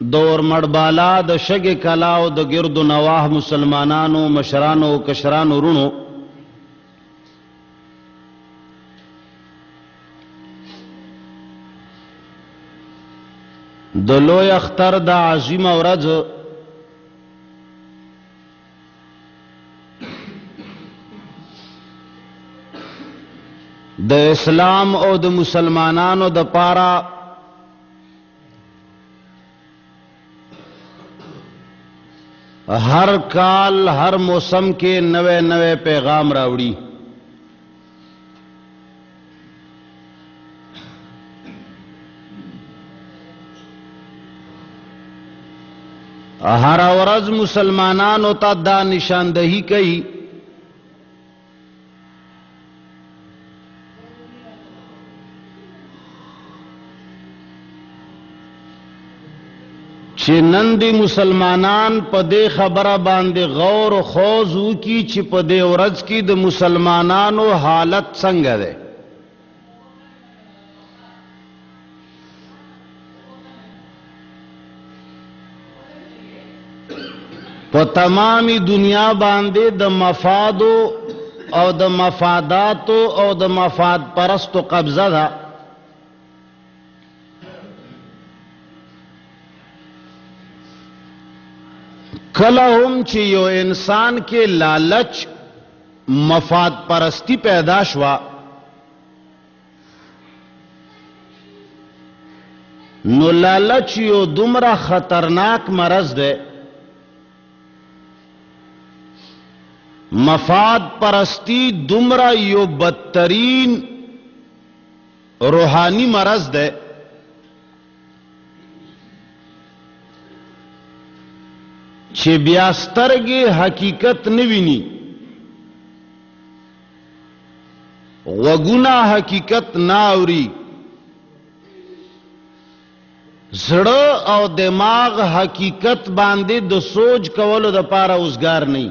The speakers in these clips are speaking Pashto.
د اورمړ بالا د شګې کلا او د ګرد و نواه مسلمانانو مشرانو او کشرانو وروڼو د لوی اختر د عظیم ورځ د اسلام او د مسلمانانو د پاره هر کال هر موسم کې نوې نوې پیغام راوړي هر ورځ مسلمانانو ته دا نشاندهی کوي چې نن دی مسلمانان په دې خبره باندې غور او خوځو کی چې په دې ورځ کې د مسلمانانو حالت څنګه ده په تمامي دنیا باندې د مفادو او د مفاداتو او د مفاد پرستو قبضه ده کله هم چې یو انسان کې لالچ مفاد پرستی پیدا شوه نو لالچ یو دومره خطرناک مرض دی مفاد پرستی دومره یو بدترین روحانی مرض دی چې بیا سترګې حقیقت نه ویني غوګونه حقیقت نه اوري زړه او دماغ حقیقت باندې د سوچ کولو د پاره اوسګار نه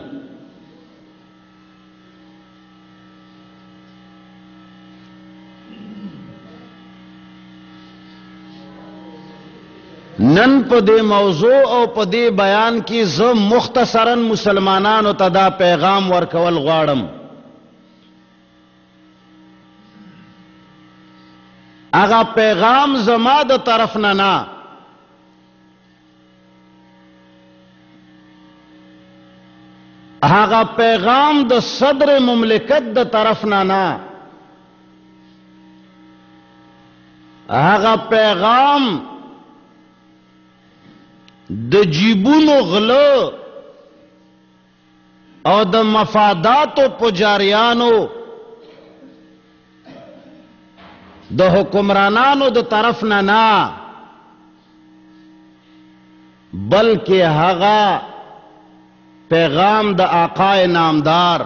نن په دې موضوع او په دې بیان کې زه مختصرا مسلمانانو ته دا پیغام ورکول غواړم هغه پیغام زما د طرف نه نه هغه پیغام د صدر مملکت د طرف نه نه هغه پیغام د جیبونو غلو او د مفاداتو پجاریانو د حکمرانانو د طرف نه نه بلکې هغه پیغام د آقا نامدار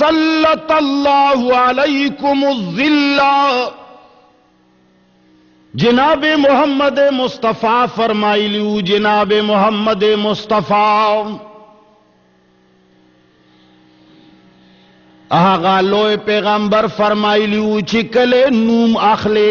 اللہ علیکم الظلہ جناب محمد مصطفیٰ فرمائی لیو جناب محمد مصطفیٰ آغا لوئے پیغمبر فرمائی لیو چکلے نوم اخلے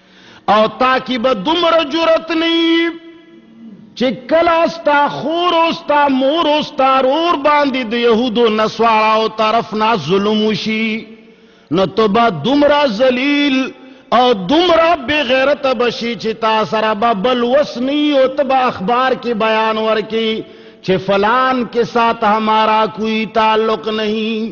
او تا کی به دومره جرأت نه وي چې کله ستا خور او ستا مور او ستا رور باندې د یهودو نسواراو طرف نه ظلم وشي نو ته به دومره ذلیل او دومره بغیرت بشي چې تا سره به بل وس نه او ته به اخبار کې بیان ورکي چې فلان کې سات همارا کوئی تعلق نہیں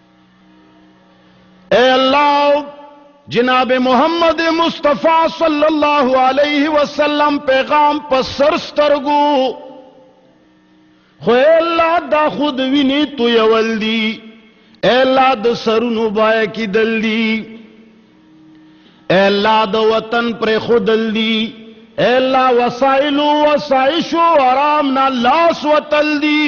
اے اللہ جناب محمد مصطفی صلی اللہ علیہ وسلم پیغام په سر سترګو خو الله دا خود ویني تو یول دی الله د سرونو بای کی دل دی الله د وطن پر خودل دی الله وسایلو وسایشو آرام نه لاس وتل دی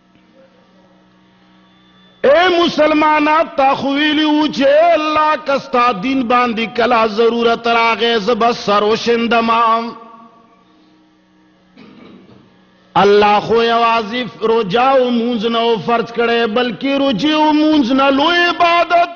اے مسلمانا تا خو ویلی و چې الله کستا دین باندې کلا ضرورت راغې زب سر وشندم الله خو یوازې روجا او مونږ نه فرض کړي بلکې روجي او مونږ نه لوی عبادت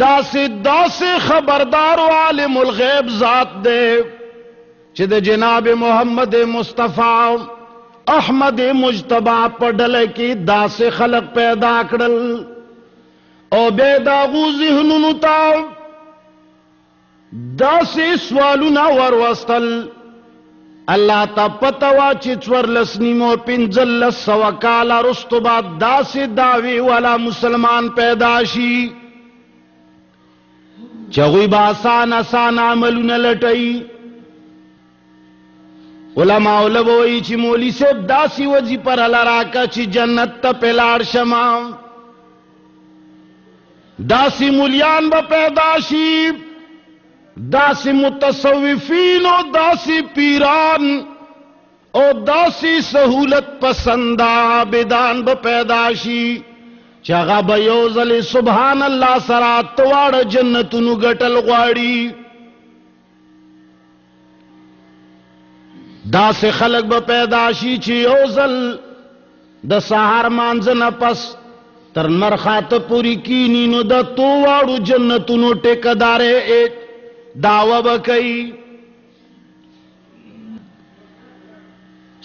داسې داسې خبردار او عالم الغیب ذات دی چې د جناب محمد مصطفی احمد مجتبا په ډله کې داسې خلق پیدا کړل او بیا د هغو ذهنونو ته داسې سوالونه وروستل الله ته پته وه چې څوارلس نیمو پنځلس سوه کاله وروسته به داسې دعوې والا مسلمان پیدا شي چې هغوی به اسان اسان عملونه لټوي علماء لوی چې مولوی صاحب داسي وځي پر لراکا چې جنت ته پلاړ شمه داسي مولیان به پیدا شي داسي متصوفین او داسي پیران او داسي سہولت پسند عابدان به پیدا شي چې هغه به یو ځل سبحان الله سره تواړه جنتونو ګټل غواړي دا سه خلق به پیدا شي چې یو ځل د سهار مانځ نه پس تر نرخاته پوری کینی نو د تو واړو جنتونو ټیکدارې داوا وکي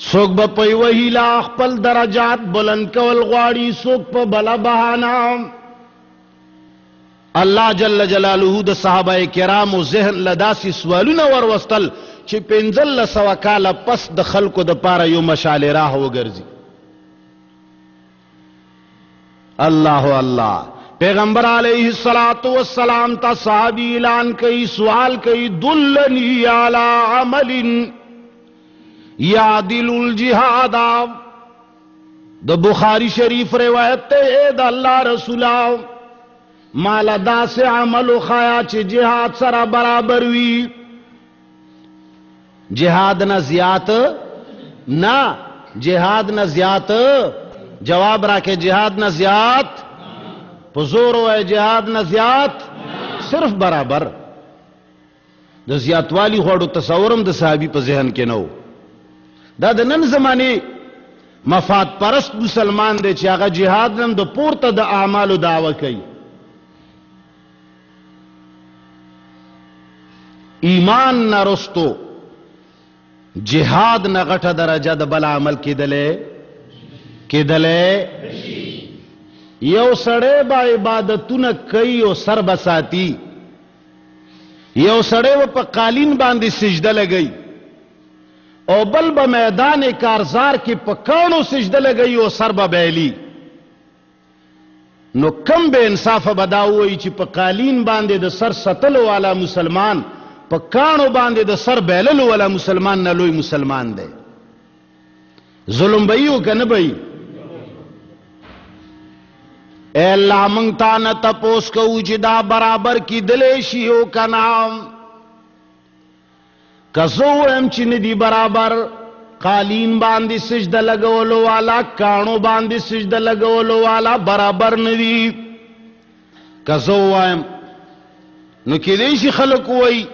سوک به په وهیلا خپل درجات بلند کول غواړي سوک په بلا بهانه الله جل جلاله د صحابه کرامو ذهن له داسې سوالونه وروستل چې پنځلس سوه کاله پس د خلکو دپاره یو مشعل راه وګرځي الله الله پیغمبر علیه الصلاۃ والسلام ته صحابي اعلان کوي سوال کوي دلنی علی عمل یعدل الجهاد د بخاری شریف روایت ته اے د الله رسولا مال داسې عمل خایا چې جهاد سره برابر وي جهاد نه زیات نه جهاد نه زیات جواب راکې جهاد نه زیات په زور وای جهاد نه زیات صرف برابر د زیاتوالي خو اړو تصور هم د صحابي په ذهن کې نه و دا د نن زمانه مفاد پرست مسلمان دی چې هغه جهاد نن د پورته د اعمالو دعوه کوي ایمان نرستو جهاد نه غټه درجه د بل عمل کېدلې کېدلې یو سړی با عبادتونه کوي او سر بساتی یو سړی و په قالین باندې سجده لګی او بل به میدان کارزار کې په کانو سجده لګی او سر به بیلی نو کم به انصاف به دا وایي چې په قالین باندې د سر ستلو والا مسلمان په کانو باندې د سر بیللو والا مسلمان نه لوی مسلمان دی ظلم به یو کنه به ای الله مونږ تا نه تپوس کوو چې دا برابر کی دلې شي او کنه کزو هم چې ندی برابر قالین باندې سجده لګولو والا کانو باندې سجده لګولو والا برابر ندی که زه ووایم نو کېدای شي خلک ووایي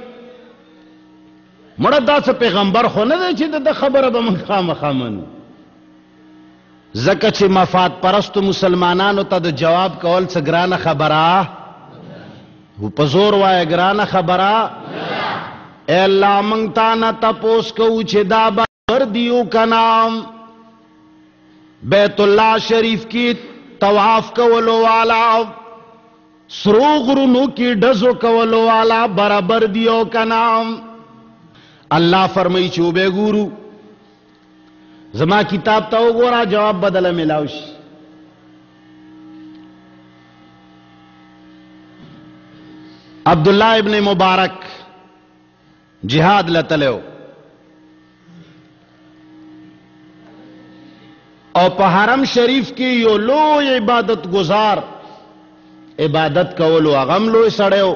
مړه دا څه پیغمبر خو نه دی چې د خبره به موږ خامخا منو ځکه چې مفاد پرستو مسلمانانو ته د جواب کول څه ګرانه خبره و په زور وایه ګرانه خبره الله موږ تا نه تپوس کوو چې دا پر دیو کا نام بیت الله شریف کی طواف کولو والا سرو غرونو کی ډزو کولو والا برابر دیو کا نام الله فرمای چې وبې ګورو زما کتاب ته وګوره جواب بدل ملاو شي عبد الله ابن مبارک جهاد لتلو او په حرم شریف کې یو لوی عبادت گزار عبادت کولو هغه لوی سړیو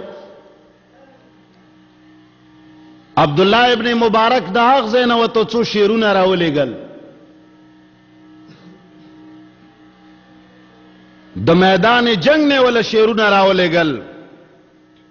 عبد الله ابن مبارک د هغه زنه وته څو شیرونه راولېګل د میدان جنگ نه ول شیرونه راولېګل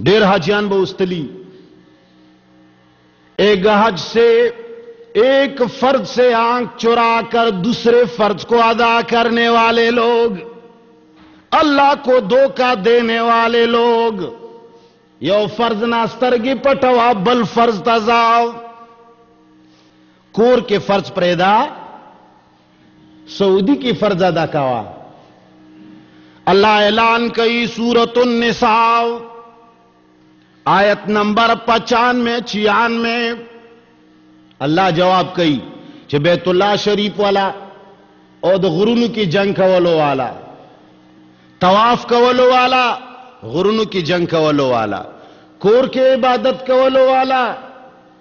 ڈیر ہجیان بستلی ایک حج سے ایک فرد سے آنکھ چورا کر دوسرے فرد کو ادا کرنے والے لوگ اللہ کو دھوکہ دینے والے لوگ یو فرض ناسترگی پٹوا بل فرض تزاو کور کے فرض پریدا سعودی کی فرض ادا کوا اللہ اعلان کئی سورت النساء آیت نمبر پچان میں چیان میں اللہ جواب کئی چھ بیت اللہ شریف والا او د غرونو کی جنگ کولو والا طواف کولو والا غرونو کی جنگ کولو والا کور کے عبادت کولو والا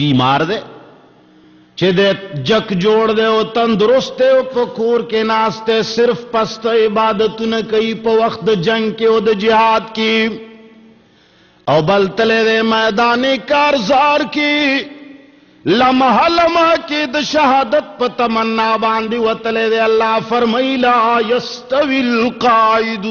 بیمار دے چې د جک جوړ دی او تندرست دی او په کور کې ناست دی صرف پسته عبادتونه کوي په وخت د جنگ کې او د جهاد کې او بل تلې دی میدان کارزار کې لمحه لمحه کې د شهادت په تمنا باندې وتلې دی الله فرمایلا یستوی القائدون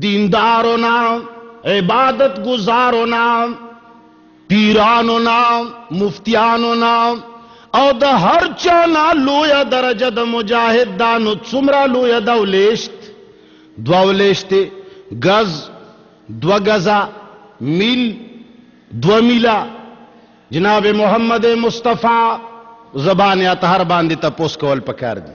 دیندارو نه عبادت گزارو نه پیرانو نه مفتیانو نه او د هر چا نه لویه درجه د مجاهد دا نو څومره لویه ده ولیشت دوه ولیشتې ګز دوه ګزه میل دوه میله جناب محمد مصطفی زبان اطهر باندې تپوس کول پکار دي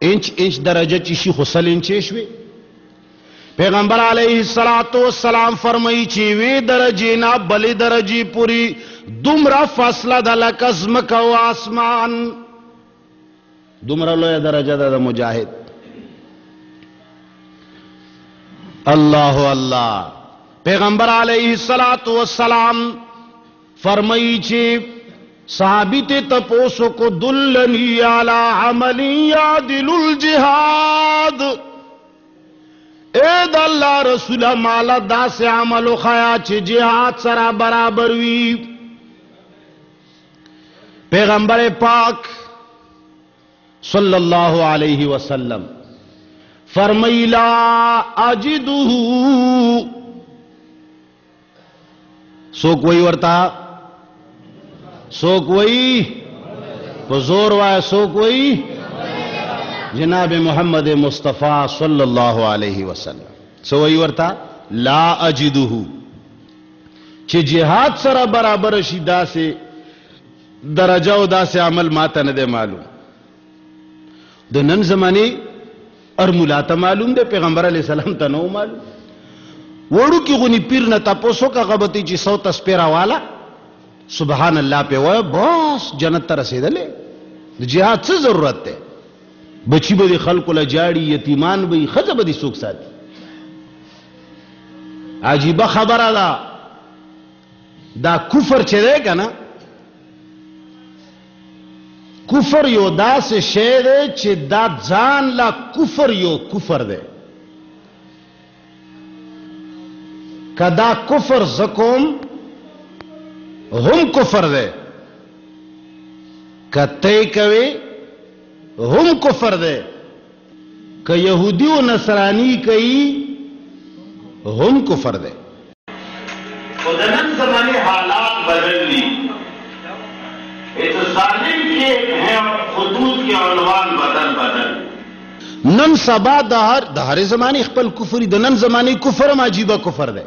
انچ انچ درجه چی شي خو سل انچې شوي پیغمبر علیه الصلاۃ والسلام فرمایي چې وی درجه نه بلې درجه پوری دومره فاصله د لکه ځمکه او اسمان دومره لویه درجه ده د مجاهد الله الله پیغمبر علیه الصلاۃ والسلام فرمائی چه صحابی ته تپوسو کو دلنی علی عمل یعدل الجهاد اے د الله رسول مال داس عمل خیا چې جهاد سره برابر وي پیغمبر پاک صلی الله علیه وسلم فرمایلا اجده سو کوئی ورتا سو کوئی پزور وائے سو کوئی جناب محمد مصطفیٰ صلی اللہ علیہ وسلم سوئی ورتا لا اجدہو چې جهاد سره برابر شي داسې درجه او داسې عمل ماته نه دی معلوم د نن زمانه ارمولا ته معلوم دی پیغمبر علی السلام ته نو معلوم وړو کې غونی پیر نه تاسو کا غبتی چې سو تسپیرا والا سبحان الله په وای بس جنت ته رسیدلې د جهاد څه ضرورت ده بچی به خلکو لا جاړي یتیمان به خزه به سوک ساتي عجیب خبره ده دا کفر چې ده کنه کفر یو داسې شی دی چې دا ځان لا کفر یو کفر دی که دا کفر زکوم هم کفر دی که تی کوي هم کفر دی که یهودی او نصرانی کوي هم کفر دی. خو د نن زمانې حالات بدل دي هیڅ ظالم کې هم خطوط کې عنوان بدل بدل. نن سبا د هر د هرې زمانې خپل کفر دي د نن زمانې کفر هم عجیبه کفر دی.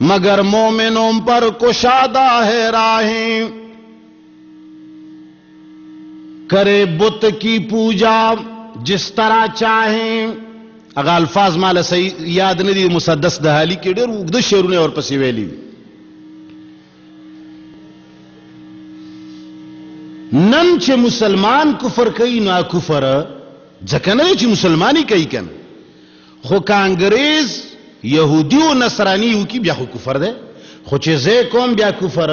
مگر مومنوں پر کشادہ ہے راہیں کرے بت کی پوجا جس طرح چاہیں هغه الفاظ مال سي یاد نه دي مسدس د حالي کې ډېر وګد شعرونه اور پسې ویلي نن چې مسلمان کفر کوي نو کفر ځکه نه چې مسلمانۍ کوي کنه خو که انګريز يهودي او نصراني وکړي بيا خو کفر دی خو چې زه کوم بيا کفر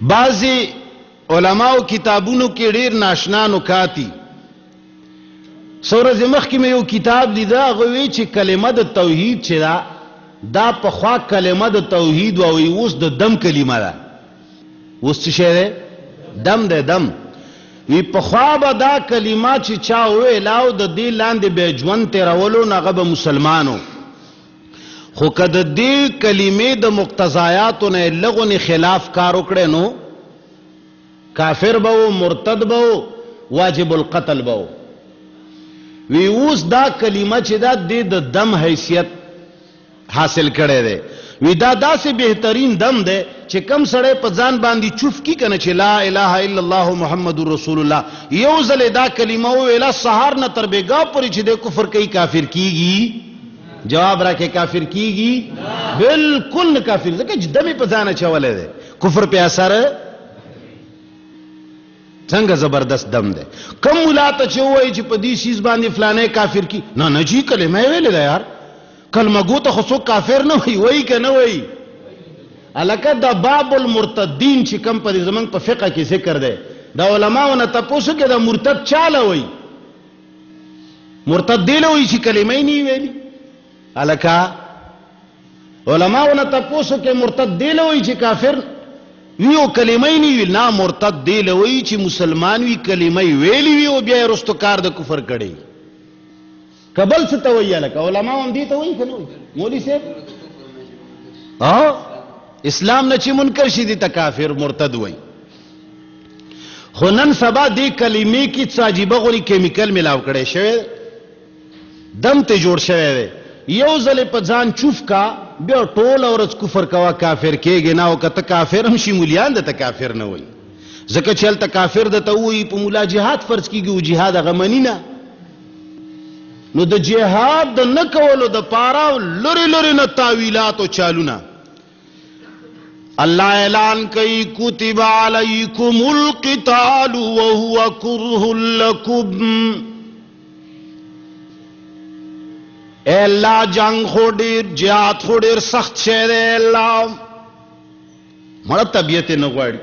بعضي علماو کتابونو کې ډېر ناشنا نکاتي سورز مخکې مې یو کتاب لیده هغه وی چې کلمه د توحید چې دا دا پخوا کلمه د توحید او اوس د دم کلمه ده اوس څه شی دی دم دی دم وی پخوا به دا کلمه چې چا وویله او د دې لاندې به ژوند تېرولو نو هغه به مسلمانو خو که د دې کلمې د مقتضایاتو نه لغونې خلاف کار وکړی نو کافر به و مرتد به و واجب القتل به و وی اوس دا کلمه چې دا د دم حیثیت حاصل کړی دی وی دا داسې بهترین دم دی چې کم سړی په ځان باندې چوف کی کنه چې لا اله الا الله محمد رسول الله یو ځل دا کلمه ویلا سهار نه تر بیګا پرې چې د کفر کوي کافر کیږي جواب راکې کافر کیږي بالکل نه کافر ځکه چې دمه په ځان چولې دی کفر په اثر څنګه زبردست دم دی کم ملا ته چې وایي چې په دې سیز باندې فلانه کافر کی نه نه جی کلمه یې ویلې ده یار کلمه ګو ته خو څوک کافر نه وایي وایي که نه وایي الکه د باب المرتدین چې کم په زمنګ په فقه کې ذکر دی د علماو نه تاسو کې د مرتد چاله وای مرتد دی لوي چې کلمې نه ویلي الکه علماو نه تپوسو کې مرتد دی لوي چې کافر وی او کلمه نه وی نه مرتد دی لوي چې مسلمان وی کلمه ویلی وی او بیا رستو کار د کفر کړي کبل څه ته وی لکه علما هم دي ته وی کنه مولوی صاحب ها اسلام نه چې منکر شي دي ته کافر مرتد وی خو نن سبا دې کلمې کې څه عجیب غوري کیمیکل ملاو کړي شوی دم ته جوړ شوی دی یو ځلې په ځان چوف کا بیا ټوله ورځ کفر کوه کافر کېږې نه او که ته کافر هم شي ملیان درته کافر نه وایي ځکه چې هلته کافر درته ووایي په ملا جهاد فرض کېږي او جهاد هغه مني نه نو د جهاد د نه کولو دپاره لرې لرې نه تاویلات او چالونه الله اعلان کوي کتب علیکم القتال وهو کره لکم الله جنگ خو ډیر جهاد خو ډیر سخت شی دی الله مړه طبیعت نه غواړي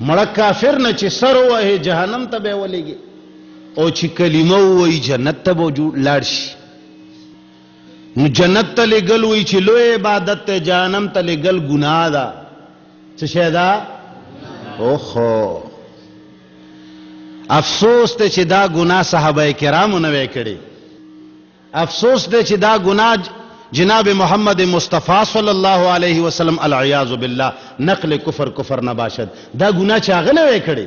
مړه کافر نه چې سر وه جهنم ته به ولېږي او چې کلمه وایي جنت ته به لاړ شي نو جنت ته لګل وی چې لوی عبادت ته جهنم ته لګل ګناه ده څه شه ده اوخو افسوس ته چې دا ګناه صحابه کرامو نه وکړي افسوس ته چې دا ګناه جناب محمد مصطفی صلی الله علیه وسلم العیاذ بالله نقل کفر کفر نباشد دا ګناه چاغه نه وکړي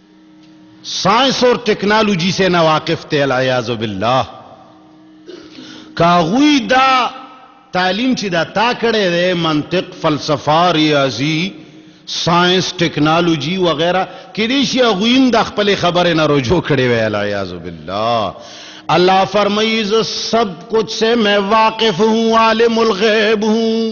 سائنس اور ٹیکنالوجی سے نواقف تے العیاذ باللہ کاغوی دا تعلیم چې دا تا کړی دی منطق فلسفه ریاضی ساينس ټیکنالوژي وغیرہ کې دې شي غویم د خپل خبره نه رجوع کړي وی الیاذ بالله الله فرمایي ز سب کچھ سے میں واقف ہوں عالم الغیب ہوں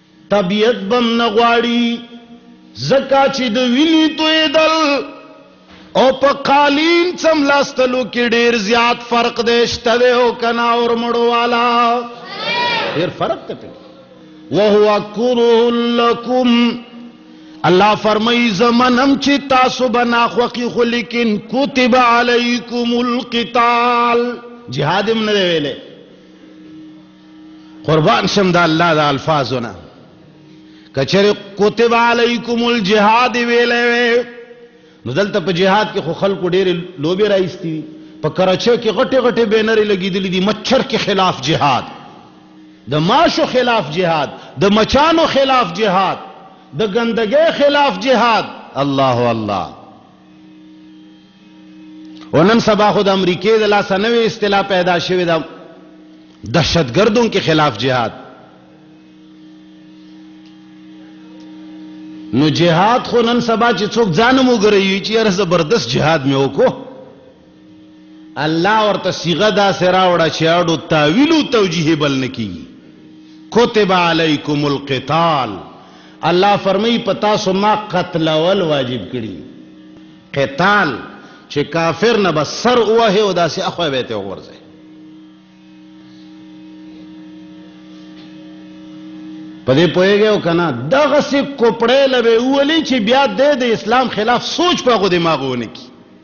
طبیعت به هم نه غواړي، ځکه چې د وینې تویېدل او په قالین څملاستلو کې ډېر زیات فرق دی، شته دی او که نه؟ اور مړو والا ډېر فرق دی پکې. وهو کره لکم الله فرمایي زه منم چې تاسو به ناخوښي خو لیکن کتب علیکم القتال جهاد هم نه دی ویلی قربان شم د الله د الفاظو نه که چېرې کتب علیکم الجهاد ویلی وی نو دلته په جهاد کې خو خلکو ډېرې لوبې راایستې دي په کراچۍ کې غټې غټې بینرې لګېدلې دي مچر کې خلاف جهاد د ماشو خلاف جهاد د مچانو خلاف جهاد د ګندګۍ خلاف جهاد الله الله او نن سبا خو د امریکې د لاسه نوې اصطلاح پیدا شوې ده دهشتګردو کې خلاف جهاد نو جهاد خو نن سبا چې څوک ځانم وګرځي چې یاره زبردست جهاد مې وکړو الله ورته صيغه داسې راوړه چې اړو تاویل او توجیه بل نه کیږي کتب علیکم القتال الله فرمایي په تاسو ما قتل اول واجب کړی قتال چې کافر نه بس سر وه او داسې اخو به ته ورځي پدې پوهیږي او کنه دغه سي کوپړې لوي ولې چې بیا د اسلام خلاف سوچ په غو دماغونه کی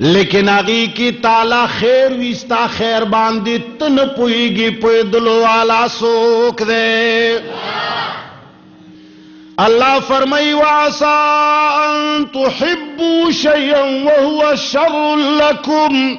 لیکن هغه کی تعالی خیر وستا خیر باندې تن پویږي په دلو والا سوک دے الله فرمای واسا ان تحبوا شيئا وهو شر لكم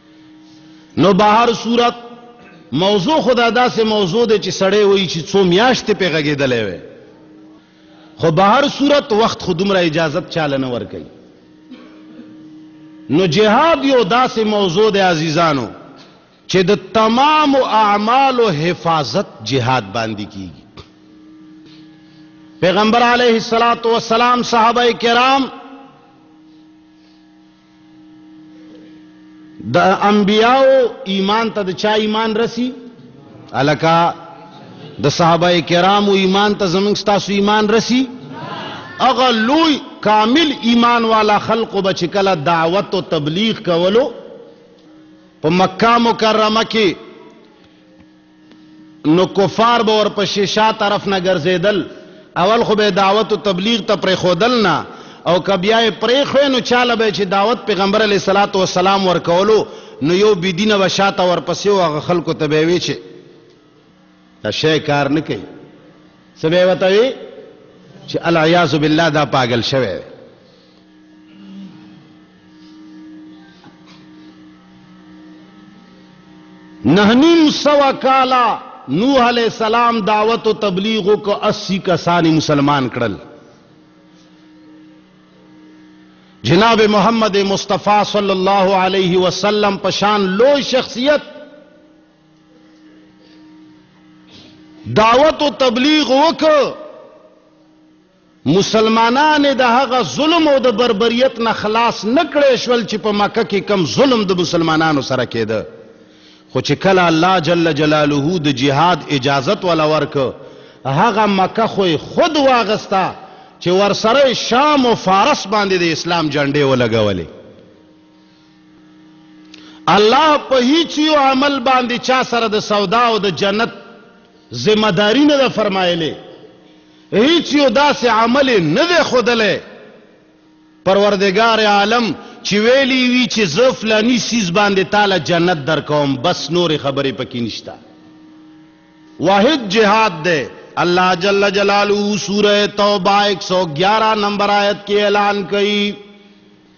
نو بهر صورت موضوع خدا داسې موضوع دی چې سړی وایي چې څو میاشتې پې غږېدلی وی خو بهر صورت وخت خو دومره اجازت چاله نه ورکوي نو جهاد یو داسې موضوع دی عزیزانو چې د تمام اعمالو حفاظت جهاد باندې کیږي پیغمبر علیه الصلاۃ والسلام صحابه کرام د انبیاو ایمان ته د چا ایمان رسی الکا د صحابه کرامو ایمان ته زمونږ تاسو ایمان رسی اغه لوی کامل ایمان والا خلق بچ کله دعوت او تبلیغ کولو په مکه مکرمه کې نو کفار به ورپسې شا طرف نه ګرځېدل، اول خو به یې دعوت و تبلیغ ته پرېښودل نه او که بیا یې پرېښوی نو چا له به چې دعوت پیغمبر علیه الصلوة والسلام ورکولو نو یو بې دینه به شاته ورپسې و هغه خلکو ته به یې وې چې دا شی کار نه کوي، څه به یې ورته وې چې العیاذ بالله دا پاګل شوی دی. نه نیم سوه کاله نوح علیه السلام دعوت او تبلیغ وکړ، اسی کسان یې مسلمان کړل. جناب محمد مصطفی صلی الله علیه وسلم په شان لوی شخصیت دعوت او تبلیغ وکړ مسلمانان یې د هغه ظلم او د بربریت نه خلاص نه کړای شول چې په مکه کې کوم ظلم د مسلمانانو سره کېده، خو چې کله الله جل جلاله د جهاد اجازت وله ورکړ، هغه مکه خو یې خود واغسته چې ورسره یې شام او فارس باندې د اسلام جنډې ولګولې. الله په هیڅ یو عمل باندې چا سره د سودا او د جنت ذمه داري نه ده فرمایلې. هیڅ یو داسې عمل نه دی ښودلی پروردګار عالم چې ویلی وي چې زه فلانی څیز باندې تاله جنت درکوم بس نورې خبرې پکې نشته واحد جهاد دی الله جل جلاله سوره توبه 111 نمبر آیت کې اعلان کوي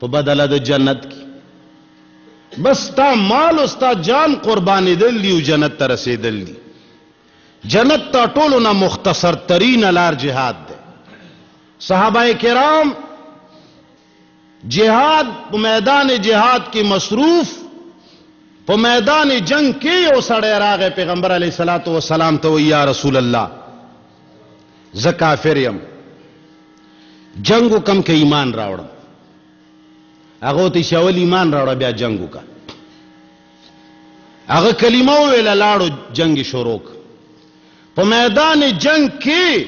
په بدله د جنت کی بس ستا مال او ستا جان قربانیدل دی او جنت ته رسیدل دی جنت ته ټولو نه مختصر ترین لار جهاد ده صحابه کرام جهاد په میدان جهاد کې مصروف په میدان جنگ کې یو سړی راغی پیغمبر علی صلوات و سلام ته یا رسول الله زکافر یم جنګ وکم که ایمان راوړم هغه ته چې اول ایمان راوړه بیا جنگ وکا هغه کلمه ویل لاړو جنگ شروع په میدان جنگ کې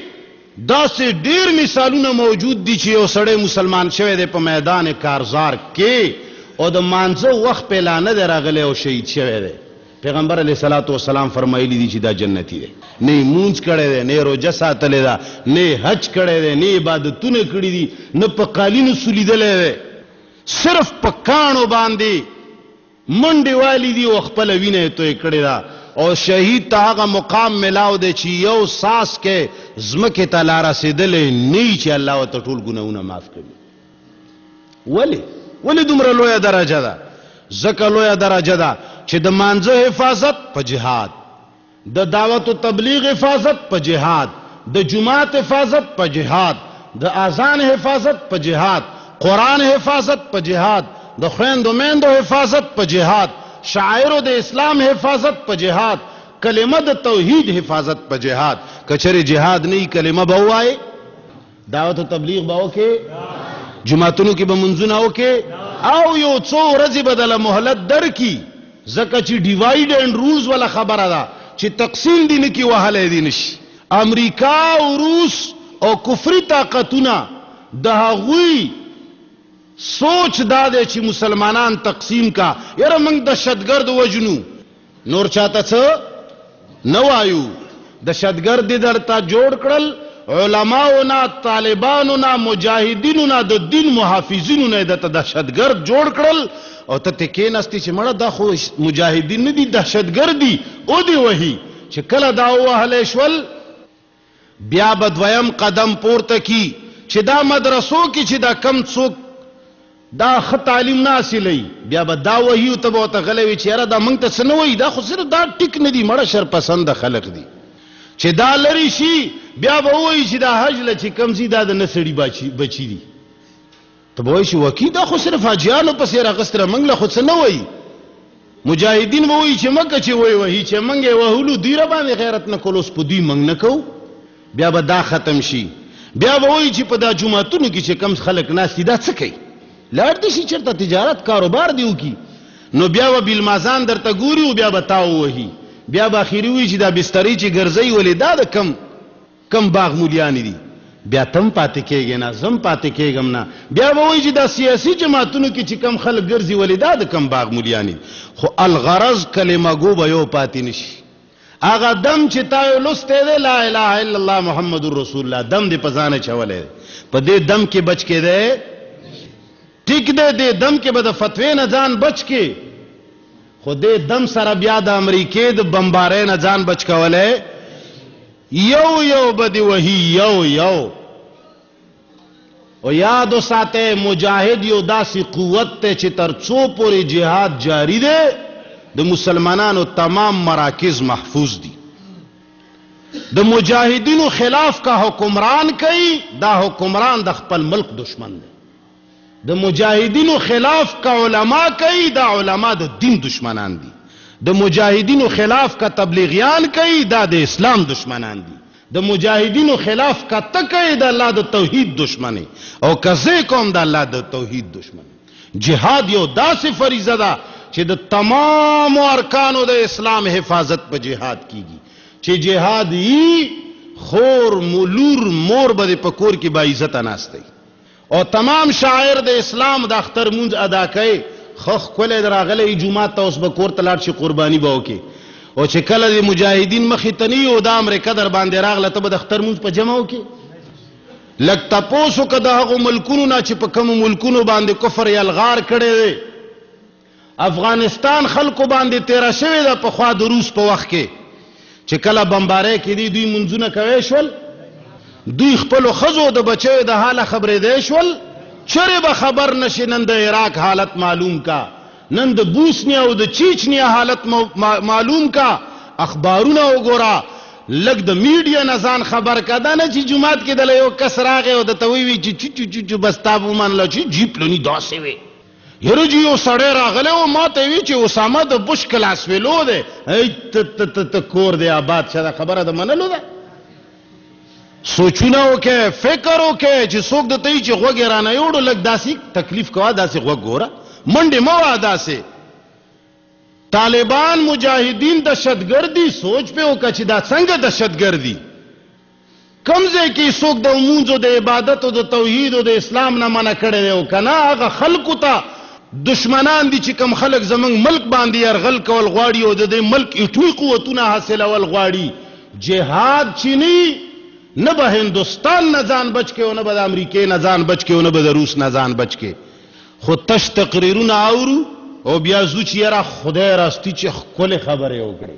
داسې ډیر مثالونه موجود دي چې یو سړی مسلمان شوی دی په میدان کارزار کې او د مانځه وخت په لانه دی راغلی او شهید شوی دی پیغمبر علیه الصلوة والسلام فرمایلي دي چې دا جنتي دی، نه یې لمونځ کړی دی، نه یې روژه ساتلې ده، نه یې حج کړی دی، نه یې عبادتونه کړي دي، نه په قالینو سولیدلی دی، صرف په کاڼو باندې منډې والي دي او خپله وینه یې توی کړې ده او شهید ته هغه مقام ملاو دی چې یو څاڅکی ځمکې ته لارسېدلی نه وي چې الله ورته ټول ګناهونه معاف کړي. ولې ولې دومره لویه درجه ده ځکه لویه درجه ده چې د مانځه حفاظت په جهاد د دعوت او تبلیغ حفاظت په جهاد د جماعت حفاظت په جهاد د اذان حفاظت په جهاد قران حفاظت په جهاد د خويندو میندو حفاظت په جهاد شاعر د اسلام حفاظت په جهاد کلمه د توحید حفاظت په جهاد کچره جهاد نه کلمه بوای دعوت او تبلیغ به وکي جماعتونو کې به منځونه وکي او یو څو ورځې به دله مهلت درکي ځکه چې ډیوایډ اینډ رولز ولا خبره ده چې تقسیم دي نه کی وهلی دي نشي امریکا او روس او کفري طاقتونه د هغوی سوچ دا دی چې مسلمانان تقسیم کا یاره موږ دهشتګرد وجنو نور چاته څه نه وایو دشتګر دې درته جوړ کړل علماو نه طالبانو نه مجاهدینو نه د دین محافظینو نه درته دهشتګرد جوړ کړل او ته ته کېناستې چې مړه دا خو مجاهدین نه دي دهشتګر دي او دې وهي چې کله دا ووهلی شول بیا به دویم قدم پورته کړي چې دا مدرسو کې چې دا کم څوک دا ښه تعلیم نه حاصلوي بیا به دا وایي او ته به ورته غلی وي چې یاره دا موږ ته څه نه وایي دا خو صرف دا ټیک نه دي مړه شرپسنده خلک دي چې دا لرې شي بیا به ووایي چې دا حج له چې کوم ځي دا د نه سړي بچي دي ته به وایي چې وکي دا خو صرف حاجیانو پسې راغستره موږ له خو څه نه وایي مجاهدین به وایي چې مکه چې وایي وهي چې موږ یې وهلو دوی را باندې غیرت نه کول اوس په دوی موږ نه کوو بیا به دا ختم شي بیا به وایي چې په دا جوماتونو کې چې کم خلک ناست دي دا څه کوي لاړ دي شي چېرته تجارت کاروبار دی وکړي نو بیا به بلمازان درته ګوري او بیا به تا ووهي بیا به اخري وایي چې دا بسترې چې ګرځوي ولې دا د کم کوم باغ مولیان دي بیا ته هم پاتې کېږې نه زه هم پاتې کېږم نه بیا به وایي چې دا سیاسي جماعتونو کې چې کوم خلک ګرځي ولې دا د کوم باغ مولیان دي خو الغرض کلمه ګو به یو پاتې نه شي هغه دم چې تا یو لوستی دی لا اله الا الله محمد رسول الله دم دې په ځان اچولی دی په دې دم کې بچ کېدی ټیک دی دې دم کې به د فتوې نه ځان بچ کې خو دې دم سره بیا د امریکې د بمبارۍ نه ځان بچ کولی یو یو به دی وهی یو یو او یاد ساته مجاهد یو داسې قوت ته چې تر څو پورې جهاد جاری دی د مسلمانانو تمام مراکز محفوظ دي د مجاهدینو خلاف کا حکمران کوي دا حکمران د خپل ملک دشمن دی د مجاهدینو خلاف که علما کوي دا علما د دین دشمنان دي د مجاهدینو خلاف که تبلیغیان کوي دا د اسلام دشمنان دي د مجاهدینو خلاف که ته کوي د الله د توحید دشمنې او که زه کوم د الله د توحید دشمن جهاد یو داسې فریضه ده چې د تمام ارکانو د اسلام حفاظت په جهاد کیږي چې جهاد یي خور مولور مور به په کور کې با عزت ناشته او تمام شعائر د اسلام د اختر لمونځ ادا کوي ښه ښکلی دی راغلی یې جومات ته اوس به کور ته لاړ شي قرباني به وکړي او چې کله دې مجاهدین مخې ته نه یو دا امریکه در باندې راغله ته به د اختر لمونځ په جمع وکړي لږ تپوس وکړه د هغو ملکونو نه چې په کومو ملکونو باندې کفر یلغار کړی دی افغانستان خلکو باندې تیره شوې ده پخوا د روس په وخت کې چې کله بمبارۍ کېدې دوی منځونه کوی شول دوی خپل خزو د بچیو د حاله خبرېدای شول چرې به خبر نشي نن د عراق حالت معلوم کا نن د بوسنیا او د چیچنیا حالت معلوم کا اخبارونه وګوره لګ د میډیا نه ځان خبر کده نه چې جمعات کې د یو کس راغی او د توی وی چې چو چو چو بس تاب ومن لا چې جیپ لنی داسې وي یره جی یو سړی راغلی و ما ته وی چې اسامه د بوش کلاس ویلو دی ته کور دی آباد شه دا خبره د منلو ده سوچونه وکړه فکر وکړه چې څوک د ته چې غوږ رانه یوړو لږ داسې تکلیف کوه داسې غوږ ګوره منډې مه وه داسې طالبان مجاهدین دهشتګردي سوچ په وکړه چې دا څنګه دهشتګردي کوم ځای کې څوک د لمونځ او د عبادت او د توحید او د اسلام نه منع کړی دی او که نه هغه خلکو ته دښمنان دي چې کوم خلک زموږ ملک باندې یرغل کول غواړي او د دې ملک اټمي قوتونه حاصلول غواړي جهاد چې نه وي نه به هندوستان نه ځان بچ کې او نه به د امریکې نه ځان بچ کې او نه به د روس نه ځان بچ کې خو تش تقریرونه اورو او بیا ځو چې یاره خدای راستی چې ښکلې خبرې وکړې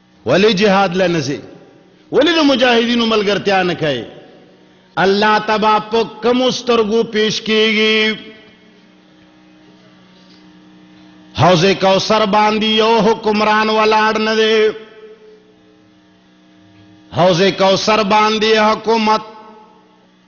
ولې جهاد له نه ځې ولې د مجاهدینو ملګرتیا نه کوي الله تبا په کوم سترګو پیش کیږي حوض کوثر باندې یو حکمران ولاړ نه دی حوض کوثر باندې حکومت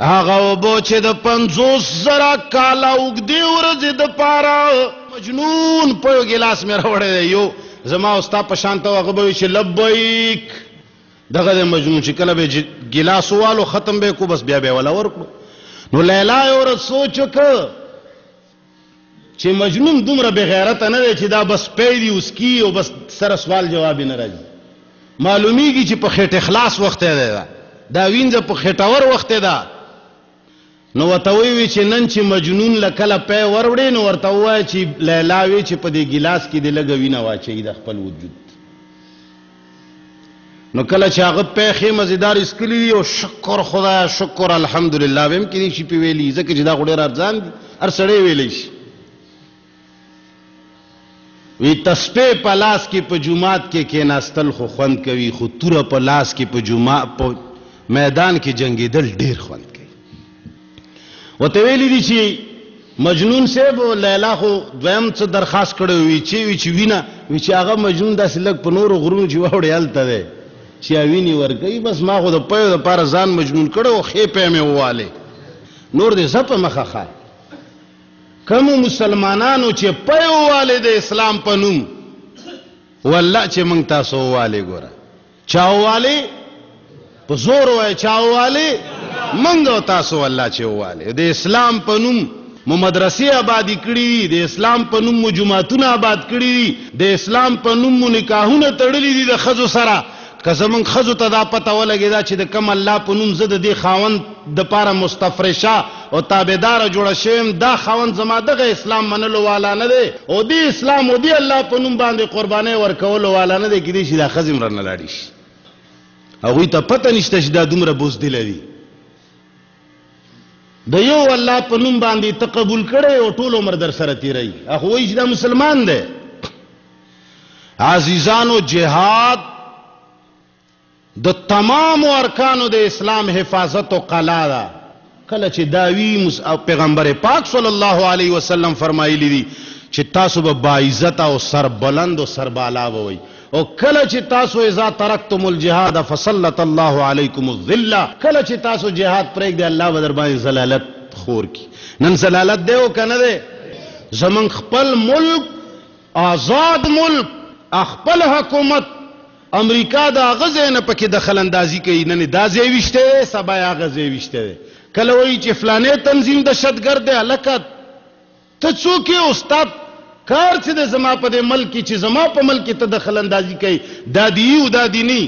هغه اوبه چې د پنځوس زره کاله اوږدې ورځې دپاره مجنون په یو ګیلاس مې راوړی دی یو زما او ستا په شان ته هغه به وي چې لبیک دغه دی مجنون چې کله به ګیلاس ووالو ختم به یې کړو بس بیا به یې ولا ورکړو نو لیلا یې ورځ سوچ وکړ چی مجنون دومره بی غیرته نه دی چی دا بس پی دی وسکی او بس سره سوال جواب نه راځی معلومیږی چی په خیټه خلاص وخته دی دا دا وینځه په خیټور وخته ده نو وته وی چی نن چی مجنون لکله پی وروړي نو ورته وای چی لیلا وی چی په دی ګلاس کې دی لګوینه واچي د خپل وجود نو کله چې هغه پیخې مزیدار اسکلی وي او شکر خدای شکر الحمدلله ویم کې دي شي په ویلي ځکه چې دا غوډه راځان دي هر سړی ویلې شي وی تسپه په لاس کې په جمعات کې کېناستل خو خوند کوي خو توره په لاس کې په جمعه په میدان کې جنگیدل ډیر خوند کوي ورته ویلي دي چې مجنون صاحب لیلا خو دویم څه درخواست کړی وي چې وي چې وینه وي چې هغه مجنون داسې لږ په نورو غرونو چې واوړي هلته دی چې ویني ورکوي بس ما خو د پیو دپاره ځان مجنون کړی او ښې پی مې ووالې نور دې زه په مخه ښه کومو مسلمانانو چې پی ووالې د اسلام په نوم والله چې موږ تاسو ووالې ګوره چاووالی په زور وای چاووالی منګ او تاسو الله چې ووالی د اسلام په نوم مو مدرسې آبادی کړې دي د اسلام په نوم مو جماعتونه آباد کړې دي د اسلام په نوم مو نکاحونه تړلې دي د خزو سره که زمونږ خزو ته دا پته ولګېده چې د کم الله په نوم زه د دې خاوند د پاره مستفرشه او تابعدار جوړ شویم دا خاوند زما دغه اسلام منلو والا نه دی او دی اسلام او دی الله په نوم باندې قربانې ورکولو والا نه دی کې دی شي دا خزم رنه لاړی شي هغه ته پته نشته چې دا دومره بوز دی لري د یو الله په نوم باندې تقبل کړي او ټول عمر در سره تیري هغه وایي چې دا مسلمان دی عزیزانو جهاد د تمامو ارکانو د اسلام حفاظت او قلا ده کله چې دا وی پیغمبر پاک صلی الله علیه وسلم فرمایلی دي چې تاسو به باعزت او سربلند او سربالا به وي او کله چې تاسو اذا ترکتم الجهاد فصلت الله علیکم الذله کله چې تاسو جهاد پرېږدئ الله به در باندې ذلالت خور کی نن ذلالت دی او کنه دی زمون خپل ملک ازاد ملک اخپل حکومت امریکا د هغه ځای نه پکې دخل اندازي کوي نن یې دا ځای ویشتی دی سبا یې هغه ځای ویشتی دی کله وایي چې فلانی تنظیم دهشتګرد دی هلکه ته څوک یې او ستا کار څه دی زما په دې ملک کې چې زما په ملک کې ته دخل اندازي کوي دا دي او دا دي ني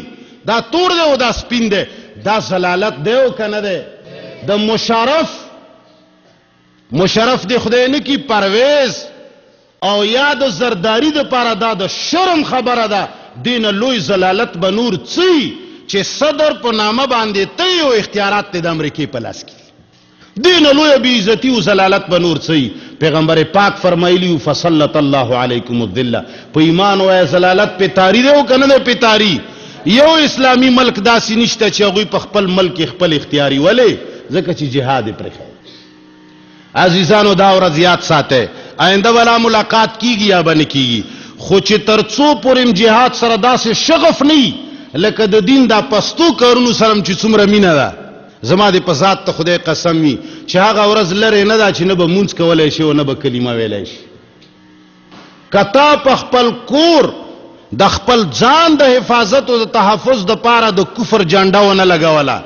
دا تور دی او دا سپین دی دا ضلالت دی او که نه دی د مشرف مشرف دې خدای نه کړي پرویز او یا د زرداري دپاره دا د شرم خبره ده، دې نه لوی ضلالت به نور څه وي چې صدر په نامه باندې ته یې او اختیارات دې د امریکې په لاس کې دي. دې نه لویه بې عزتي او ضلالت به نور څه وي؟ پیغمبر پاک فرمایلي وو، فسلط الله علیکم الذلة، په ایمان ووایه ضلالت پې طاري دی او که نه دی پې طاري؟ یو اسلامي ملک داسې نشته چې هغوی په خپل ملک کې خپل اختیاري ولې؟ ځکه چې جهاد یې پرېښی دی. عزیزانو دا ورځ یاد ساتئ آینده ولا ملاقات کیږي یا به نه کیږي خو چې تر څو پورې هم جهاد سره داسې شغف نه وي لکه د دین دا پستو کارونو سره هم چې څومره مینه ده زما دې په ذات ته خدای قسم وي چې هغه ورځ لرې نه ده چې نه به مونځ کولی شي او نه به کلمه ویلی شي که تا په خپل کور د خپل ځان د حفاظت او د تحفظ د پاره د کفر جنډه و نه لګوله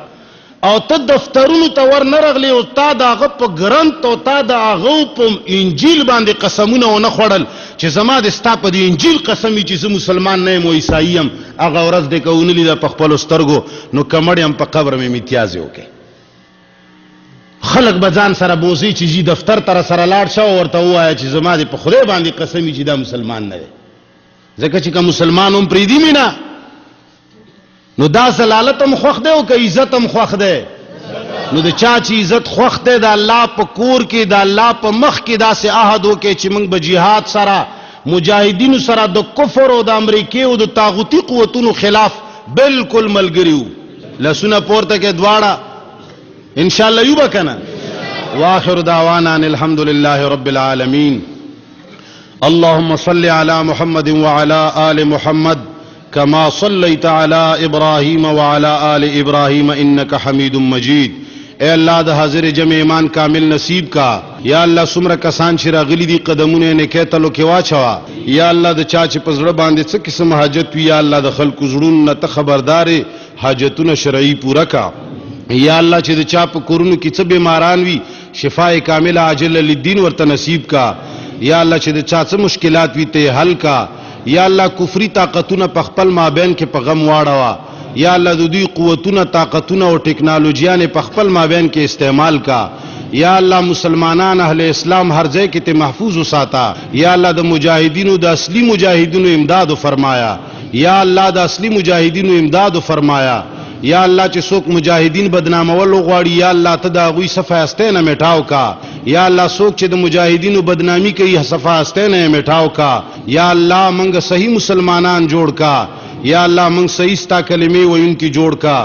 او ته دفترونو ته ور نه رغلې او تا د هغه په ګرنت او تا د هغه په انجیل باندې قسمونه و نه خوړل چې زما د ستا په دې انجیل قسم وي چې زه مسلمان نه یم او عیسائی یم هغه ورځ دې که ونه لیده په خپلو سترګو نو که مړ یم په قبر مې امتیاز وکړې خلک به ځان سره بوزي چې جی دفتر تر سره لاړ شه او ورته وایه چې زما دې په خدای باندې قسم وي چې دا مسلمان نه دی ځکه چې که مسلمان هم پرېږدي مې نه نو دا ضلالت هم خوښ دی او که عزت هم خوښ دی نو د چا چې عزت خوښ دی د الله په کور کې د الله په مخ کې داسې عهد وکړي چې موږ به جهاد سره مجاهدینو سره د کفر او د امریکې او د طاغوتی قوتونو خلاف بالکل ملګری وو لاسونه پورته کې دواړه ان شاء الله یو بکنه واخر دعوانا ان الحمد لله رب العالمين اللهم صل على محمد وعلى ال محمد کما صلیت علی ابراهیم وعلی آل ابراهیم انک حمید مجید اې الله د حاضر جمع ایمان کامل نصیب کا یا الله څومره کسان چې راغلي دي قدمونه یې نیکۍ تلو کې واچوه یا الله د چا چې په زړه باندې څه قسم حاجت وي یا الله د خلکو زړونو نه ته خبردار حاجتونه شرعي پوره کا یا الله چې د چا په کورونو کې څه بیماران وي شفاء کامله عاجله للدین ورته نصیب کا یا الله چې د چا څه مشکلات وي ته حل کا یا الله کفري طاقتونه په خپل مابین کې په غم واړوه یا الله د دوی قوتونه طاقتونه او ټکنالوژیانې په خپل مابین کې استعمال کا یا الله مسلمانان اهل اسلام هر ځای کې ته محفوظ وساته یا الله د مجاهدینو د اصلي مجاهدینو امداد فرمایا یا الله د اصلي مجاهدینو امداد وفرمایه یا الله چې څوک مجاهدین بدنامول وغواړي یا الله ته د هغوی صفه هستۍ نه میټاو کا یا الله څوک چې د مجاهدینو بدنامي کوي صفه هستۍ نه یې میټاو کا یا الله موږ صحیح مسلمانان جوړ کا یا الله موږ صحیح ستا کلمې ویونکي جوړ کا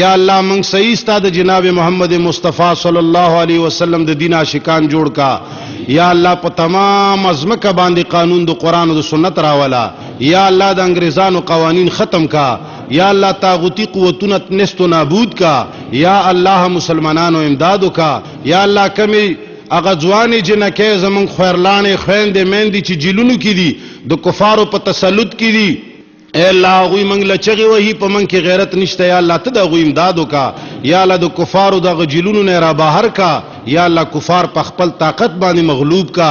یا الله موږ صحیح ستا د جناب محمد مصطفی صلی الله علیه وسلم د دین عاشقان جوړ کا یا الله په تمام ازمکه باندې قانون د قران او د سنت راولا یا الله د انګریزانو قوانین ختم کا یا الله طاغوتی قوتونه نست و نابود کا یا الله مسلمانانو امداد وکا یا الله کمی هغه ځواني جنکه زمون خویرلانې خويندې مېندې چې جیلونو کې دي د کفارو په تسلط کې دي اے الله غوی منګ لچغي وهي په من کې غیرت نشته یا الله ته د غوی امداد وکا یا الله د کفارو د غجلونو نه را بهر کا یا الله کفار په خپل طاقت باندې مغلوب کا